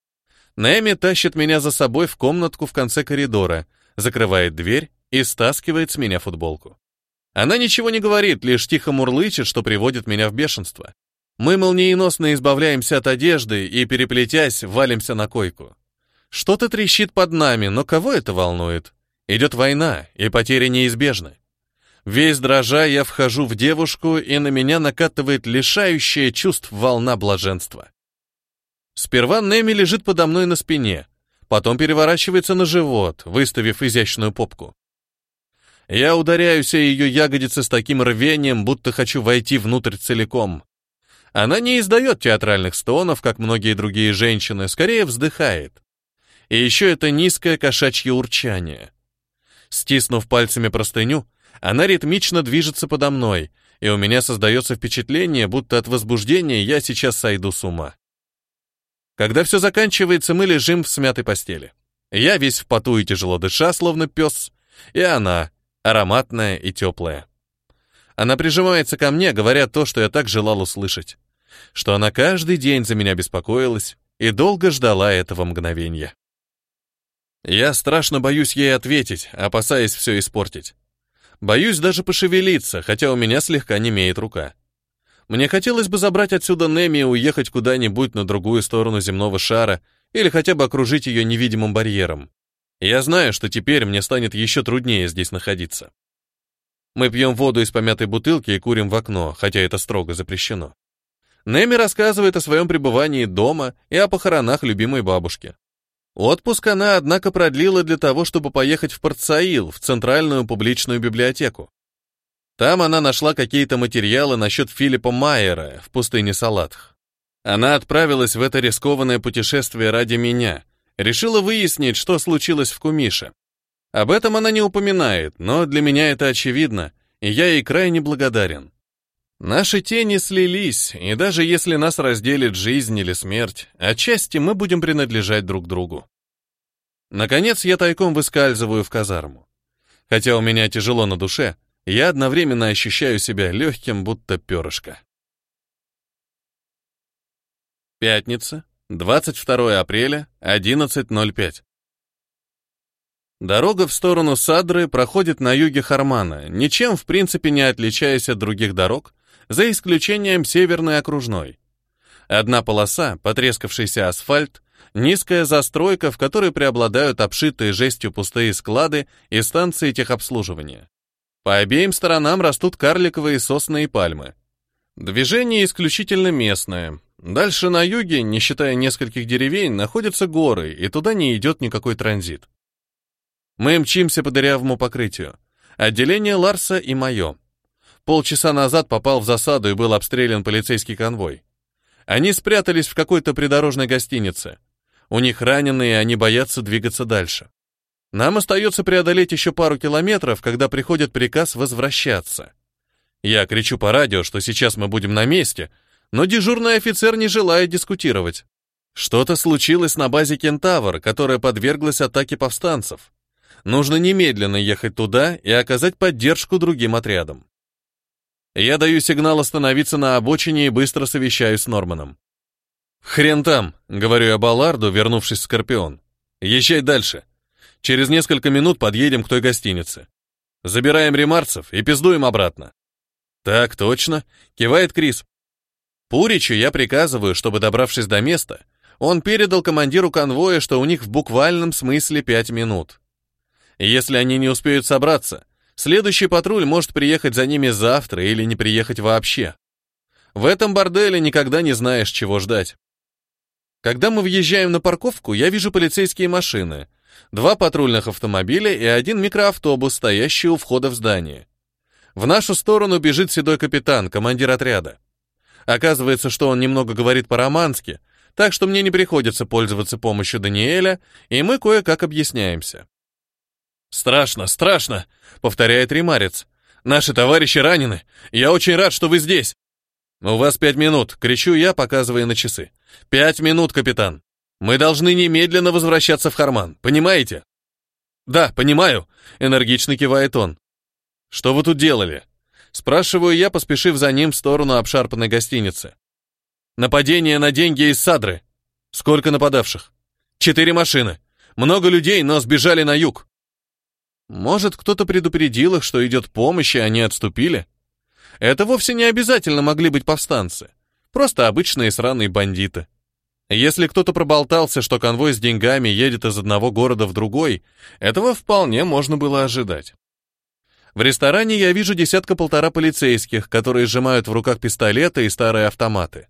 Нэми тащит меня за собой в комнатку в конце коридора, закрывает дверь и стаскивает с меня футболку. Она ничего не говорит, лишь тихо мурлычет, что приводит меня в бешенство. Мы молниеносно избавляемся от одежды и, переплетясь, валимся на койку. Что-то трещит под нами, но кого это волнует? Идет война, и потери неизбежны. Весь дрожа я вхожу в девушку, и на меня накатывает лишающая чувств волна блаженства. Сперва Неми лежит подо мной на спине, потом переворачивается на живот, выставив изящную попку. Я ударяю все ее ягодицы с таким рвением, будто хочу войти внутрь целиком. Она не издает театральных стонов, как многие другие женщины, скорее вздыхает. И еще это низкое кошачье урчание. Стиснув пальцами простыню, она ритмично движется подо мной, и у меня создается впечатление, будто от возбуждения я сейчас сойду с ума. Когда все заканчивается, мы лежим в смятой постели. Я весь в поту и тяжело дыша, словно пес, и она, ароматная и теплая. А она прижимается ко мне, говоря то, что я так желал услышать, что она каждый день за меня беспокоилась и долго ждала этого мгновения. Я страшно боюсь ей ответить, опасаясь все испортить. Боюсь даже пошевелиться, хотя у меня слегка немеет рука. Мне хотелось бы забрать отсюда Неми и уехать куда-нибудь на другую сторону земного шара или хотя бы окружить ее невидимым барьером. Я знаю, что теперь мне станет еще труднее здесь находиться. Мы пьем воду из помятой бутылки и курим в окно, хотя это строго запрещено. Неми рассказывает о своем пребывании дома и о похоронах любимой бабушки. Отпуск она, однако, продлила для того, чтобы поехать в Портсаил, в Центральную публичную библиотеку. Там она нашла какие-то материалы насчет Филиппа Майера в пустыне Салатх. Она отправилась в это рискованное путешествие ради меня, решила выяснить, что случилось в Кумише. Об этом она не упоминает, но для меня это очевидно, и я ей крайне благодарен. Наши тени слились, и даже если нас разделит жизнь или смерть, отчасти мы будем принадлежать друг другу. Наконец я тайком выскальзываю в казарму. Хотя у меня тяжело на душе, я одновременно ощущаю себя легким, будто перышко. Пятница, 22 апреля, 11.05. Дорога в сторону Садры проходит на юге Хармана, ничем в принципе не отличаясь от других дорог, за исключением северной окружной. Одна полоса, потрескавшийся асфальт, низкая застройка, в которой преобладают обшитые жестью пустые склады и станции техобслуживания. По обеим сторонам растут карликовые сосны и пальмы. Движение исключительно местное, Дальше на юге, не считая нескольких деревень, находятся горы, и туда не идет никакой транзит. Мы мчимся по дырявому покрытию. Отделение Ларса и мое. Полчаса назад попал в засаду и был обстрелян полицейский конвой. Они спрятались в какой-то придорожной гостинице. У них раненые, они боятся двигаться дальше. Нам остается преодолеть еще пару километров, когда приходит приказ возвращаться. Я кричу по радио, что сейчас мы будем на месте — но дежурный офицер не желает дискутировать. Что-то случилось на базе «Кентавр», которая подверглась атаке повстанцев. Нужно немедленно ехать туда и оказать поддержку другим отрядам. Я даю сигнал остановиться на обочине и быстро совещаюсь с Норманом. «Хрен там», — говорю я Балларду, вернувшись в «Скорпион». «Езжай дальше. Через несколько минут подъедем к той гостинице. Забираем ремарцев и пиздуем обратно». «Так точно», — кивает Крис. Пуричу я приказываю, чтобы, добравшись до места, он передал командиру конвоя, что у них в буквальном смысле пять минут. Если они не успеют собраться, следующий патруль может приехать за ними завтра или не приехать вообще. В этом борделе никогда не знаешь, чего ждать. Когда мы въезжаем на парковку, я вижу полицейские машины, два патрульных автомобиля и один микроавтобус, стоящий у входа в здание. В нашу сторону бежит седой капитан, командир отряда. Оказывается, что он немного говорит по-романски, так что мне не приходится пользоваться помощью Даниэля, и мы кое-как объясняемся. «Страшно, страшно!» — повторяет Римарец. «Наши товарищи ранены. Я очень рад, что вы здесь!» «У вас пять минут!» — кричу я, показывая на часы. «Пять минут, капитан! Мы должны немедленно возвращаться в Харман, понимаете?» «Да, понимаю», — энергично кивает он. «Что вы тут делали? Спрашиваю я, поспешив за ним в сторону обшарпанной гостиницы. Нападение на деньги из Садры. Сколько нападавших? Четыре машины. Много людей, но сбежали на юг. Может, кто-то предупредил их, что идет помощь, и они отступили? Это вовсе не обязательно могли быть повстанцы. Просто обычные сраные бандиты. Если кто-то проболтался, что конвой с деньгами едет из одного города в другой, этого вполне можно было ожидать. В ресторане я вижу десятка-полтора полицейских, которые сжимают в руках пистолеты и старые автоматы.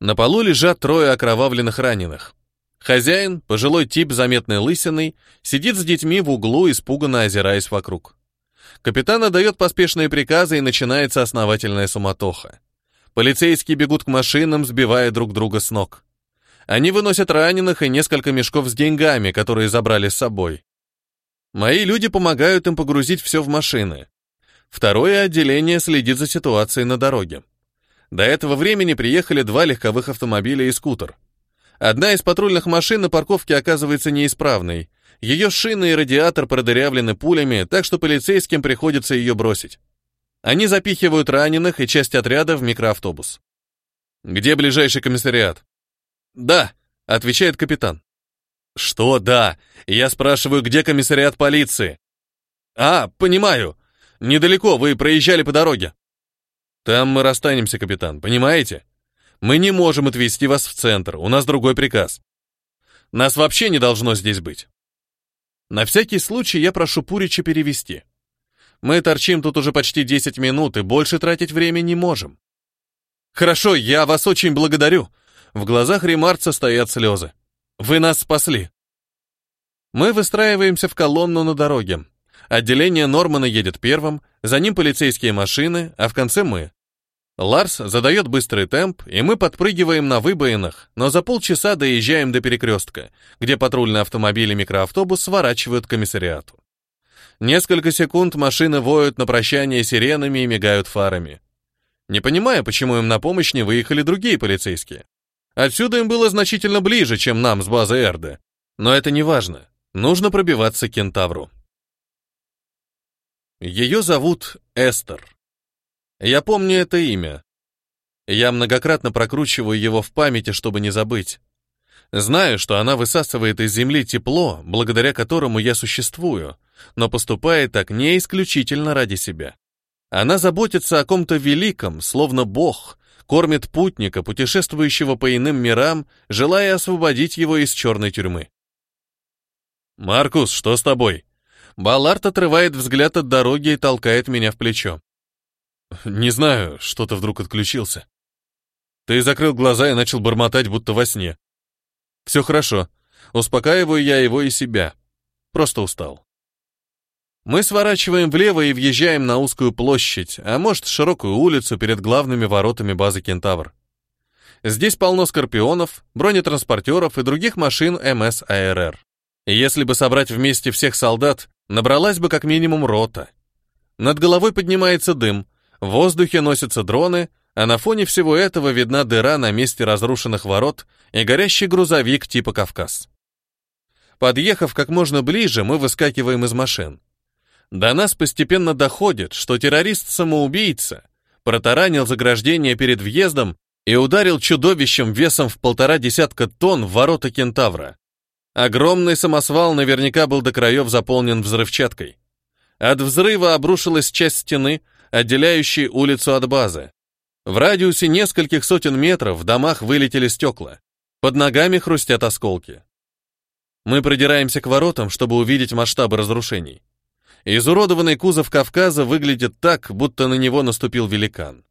На полу лежат трое окровавленных раненых. Хозяин, пожилой тип, заметный лысиной, сидит с детьми в углу, испуганно озираясь вокруг. Капитан отдает поспешные приказы и начинается основательная суматоха. Полицейские бегут к машинам, сбивая друг друга с ног. Они выносят раненых и несколько мешков с деньгами, которые забрали с собой. Мои люди помогают им погрузить все в машины. Второе отделение следит за ситуацией на дороге. До этого времени приехали два легковых автомобиля и скутер. Одна из патрульных машин на парковке оказывается неисправной. Ее шины и радиатор продырявлены пулями, так что полицейским приходится ее бросить. Они запихивают раненых и часть отряда в микроавтобус. «Где ближайший комиссариат?» «Да», — отвечает капитан. «Что «да»?» Я спрашиваю, где комиссариат полиции? «А, понимаю. Недалеко вы проезжали по дороге». «Там мы расстанемся, капитан, понимаете? Мы не можем отвезти вас в центр, у нас другой приказ. Нас вообще не должно здесь быть». На всякий случай я прошу Пурича перевести. Мы торчим тут уже почти 10 минут и больше тратить время не можем. Хорошо, я вас очень благодарю. В глазах Ремарца стоят слезы. Вы нас спасли!» Мы выстраиваемся в колонну на дороге. Отделение Нормана едет первым, за ним полицейские машины, а в конце мы. Ларс задает быстрый темп, и мы подпрыгиваем на выбоинах, но за полчаса доезжаем до перекрестка, где патрульные автомобили и микроавтобус сворачивают к комиссариату. Несколько секунд машины воют на прощание сиренами и мигают фарами. Не понимая, почему им на помощь не выехали другие полицейские. Отсюда им было значительно ближе, чем нам с базы Эрды. Но это не важно. Нужно пробиваться к кентавру. Ее зовут Эстер. Я помню это имя. Я многократно прокручиваю его в памяти, чтобы не забыть. Знаю, что она высасывает из земли тепло, благодаря которому я существую, но поступает так не исключительно ради себя. Она заботится о ком-то великом, словно Бог, кормит путника, путешествующего по иным мирам, желая освободить его из черной тюрьмы. «Маркус, что с тобой?» Баллард отрывает взгляд от дороги и толкает меня в плечо. «Не знаю, что-то вдруг отключился». Ты закрыл глаза и начал бормотать, будто во сне. «Все хорошо. Успокаиваю я его и себя. Просто устал». Мы сворачиваем влево и въезжаем на узкую площадь, а может, широкую улицу перед главными воротами базы «Кентавр». Здесь полно скорпионов, бронетранспортеров и других машин МСАРР. Если бы собрать вместе всех солдат, набралась бы как минимум рота. Над головой поднимается дым, в воздухе носятся дроны, а на фоне всего этого видна дыра на месте разрушенных ворот и горящий грузовик типа «Кавказ». Подъехав как можно ближе, мы выскакиваем из машин. До нас постепенно доходит, что террорист-самоубийца протаранил заграждение перед въездом и ударил чудовищем весом в полтора десятка тонн в ворота кентавра. Огромный самосвал наверняка был до краев заполнен взрывчаткой. От взрыва обрушилась часть стены, отделяющей улицу от базы. В радиусе нескольких сотен метров в домах вылетели стекла. Под ногами хрустят осколки. Мы продираемся к воротам, чтобы увидеть масштабы разрушений. Изуродованный кузов Кавказа выглядит так, будто на него наступил великан.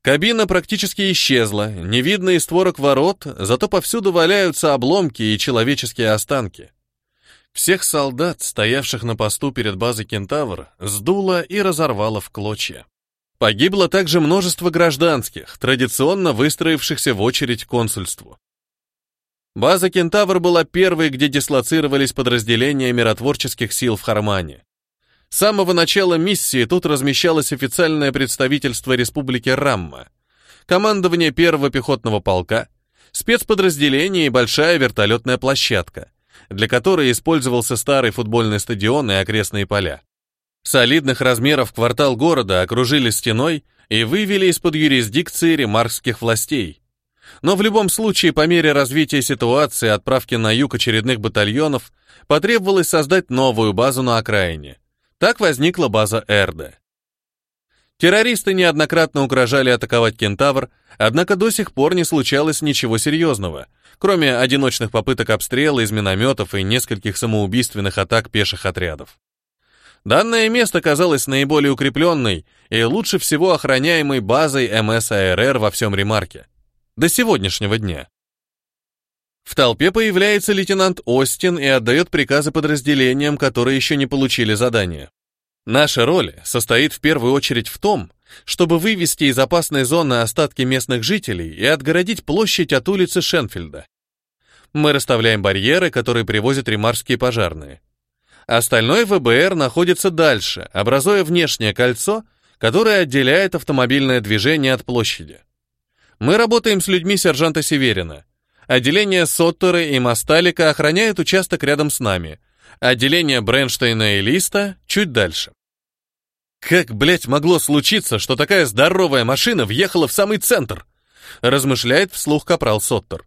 Кабина практически исчезла, не видно и створок ворот, зато повсюду валяются обломки и человеческие останки. Всех солдат, стоявших на посту перед базой «Кентавр», сдуло и разорвало в клочья. Погибло также множество гражданских, традиционно выстроившихся в очередь к консульству. База «Кентавр» была первой, где дислоцировались подразделения миротворческих сил в Хармане. С самого начала миссии тут размещалось официальное представительство Республики Рамма, командование первого пехотного полка, спецподразделение и большая вертолетная площадка, для которой использовался старый футбольный стадион и окрестные поля. Солидных размеров квартал города окружили стеной и вывели из-под юрисдикции ремаркских властей. Но в любом случае, по мере развития ситуации отправки на юг очередных батальонов, потребовалось создать новую базу на окраине. Так возникла база Эрде. Террористы неоднократно угрожали атаковать Кентавр, однако до сих пор не случалось ничего серьезного, кроме одиночных попыток обстрела из минометов и нескольких самоубийственных атак пеших отрядов. Данное место казалось наиболее укрепленной и лучше всего охраняемой базой МСАРР во всем Ремарке. До сегодняшнего дня. В толпе появляется лейтенант Остин и отдает приказы подразделениям, которые еще не получили задание. Наша роль состоит в первую очередь в том, чтобы вывести из опасной зоны остатки местных жителей и отгородить площадь от улицы Шенфельда. Мы расставляем барьеры, которые привозят ремарские пожарные. Остальное ВБР находится дальше, образуя внешнее кольцо, которое отделяет автомобильное движение от площади. Мы работаем с людьми сержанта Северина – Отделение Соттеры и Масталика охраняет участок рядом с нами. Отделение Бренштейна и Листа чуть дальше. Как, блять могло случиться, что такая здоровая машина въехала в самый центр? Размышляет вслух капрал Соттер.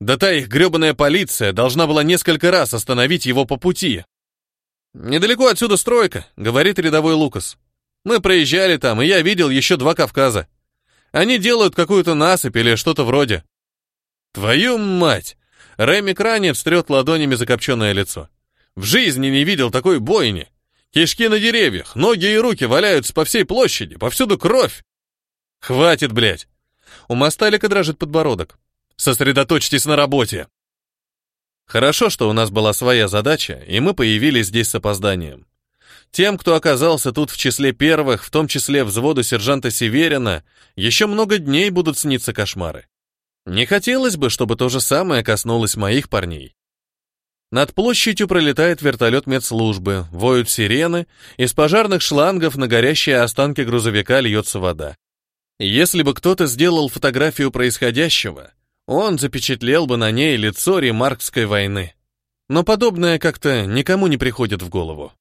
Да та их гребаная полиция должна была несколько раз остановить его по пути. «Недалеко отсюда стройка», — говорит рядовой Лукас. «Мы проезжали там, и я видел еще два Кавказа. Они делают какую-то насыпь или что-то вроде. Твою мать! Рэмик ранец стрет ладонями закопченное лицо. В жизни не видел такой бойни. Кишки на деревьях, ноги и руки валяются по всей площади, повсюду кровь. Хватит, блядь. У Масталика дрожит подбородок. Сосредоточьтесь на работе. Хорошо, что у нас была своя задача, и мы появились здесь с опозданием. Тем, кто оказался тут в числе первых, в том числе взводу сержанта Северина, еще много дней будут сниться кошмары. Не хотелось бы, чтобы то же самое коснулось моих парней. Над площадью пролетает вертолет медслужбы, воют сирены, из пожарных шлангов на горящие останки грузовика льется вода. Если бы кто-то сделал фотографию происходящего, он запечатлел бы на ней лицо ремаркской войны. Но подобное как-то никому не приходит в голову.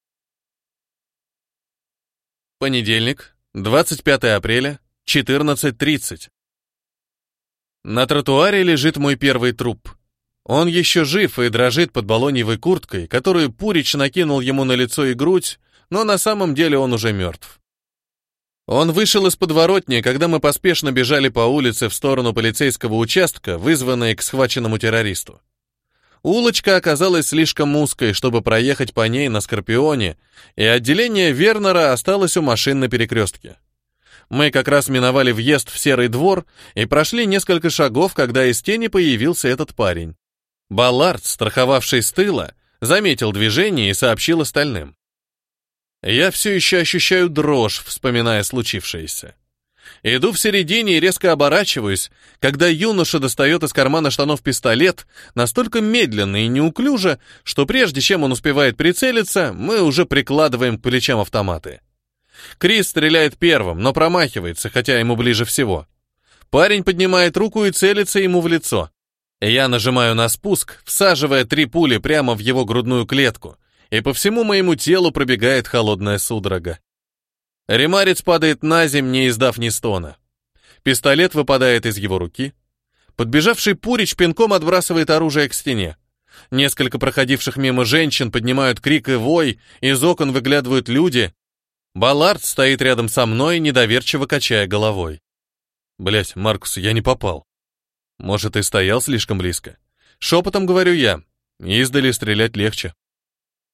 Понедельник, 25 апреля, 14.30. На тротуаре лежит мой первый труп. Он еще жив и дрожит под балоньевой курткой, которую Пурич накинул ему на лицо и грудь, но на самом деле он уже мертв. Он вышел из подворотни, когда мы поспешно бежали по улице в сторону полицейского участка, вызванной к схваченному террористу. Улочка оказалась слишком узкой, чтобы проехать по ней на Скорпионе, и отделение Вернера осталось у машин на перекрестке. Мы как раз миновали въезд в серый двор и прошли несколько шагов, когда из тени появился этот парень. Баллард, страховавший с тыла, заметил движение и сообщил остальным. Я все еще ощущаю дрожь, вспоминая случившееся. Иду в середине и резко оборачиваюсь, когда юноша достает из кармана штанов пистолет настолько медленно и неуклюже, что прежде чем он успевает прицелиться, мы уже прикладываем к плечам автоматы. Крис стреляет первым, но промахивается, хотя ему ближе всего. Парень поднимает руку и целится ему в лицо. Я нажимаю на спуск, всаживая три пули прямо в его грудную клетку, и по всему моему телу пробегает холодная судорога. Ремарец падает на землю, не издав ни стона. Пистолет выпадает из его руки. Подбежавший Пурич пинком отбрасывает оружие к стене. Несколько проходивших мимо женщин поднимают крик и вой, из окон выглядывают люди, Баллард стоит рядом со мной, недоверчиво качая головой. Блять, Маркус, я не попал. Может, и стоял слишком близко. Шепотом говорю я. Издали стрелять легче.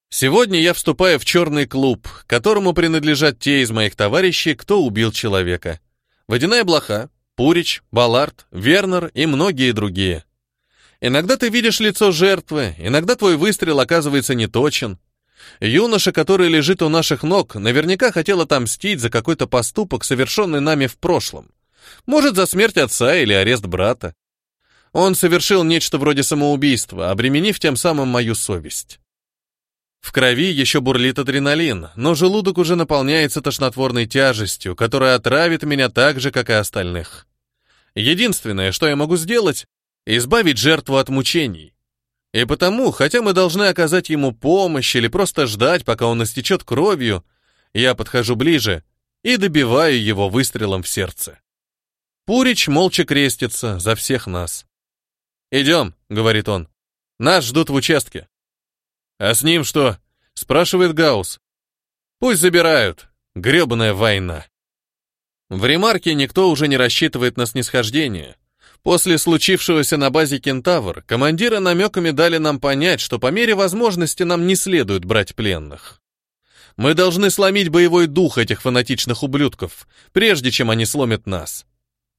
Сегодня я вступаю в черный клуб, которому принадлежат те из моих товарищей, кто убил человека. Водяная блоха, Пурич, Баллард, Вернер и многие другие. Иногда ты видишь лицо жертвы, иногда твой выстрел оказывается неточен, Юноша, который лежит у наших ног, наверняка хотел отомстить за какой-то поступок, совершенный нами в прошлом. Может, за смерть отца или арест брата. Он совершил нечто вроде самоубийства, обременив тем самым мою совесть. В крови еще бурлит адреналин, но желудок уже наполняется тошнотворной тяжестью, которая отравит меня так же, как и остальных. Единственное, что я могу сделать, избавить жертву от мучений. И потому, хотя мы должны оказать ему помощь или просто ждать, пока он истечет кровью, я подхожу ближе и добиваю его выстрелом в сердце. Пурич молча крестится за всех нас. «Идем», — говорит он, — «нас ждут в участке». «А с ним что?» — спрашивает Гаус. «Пусть забирают. Гребаная война». В ремарке никто уже не рассчитывает на снисхождение. После случившегося на базе «Кентавр» командиры намеками дали нам понять, что по мере возможности нам не следует брать пленных. Мы должны сломить боевой дух этих фанатичных ублюдков, прежде чем они сломят нас.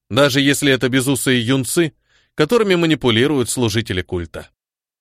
Даже если это безусые юнцы, которыми манипулируют служители культа.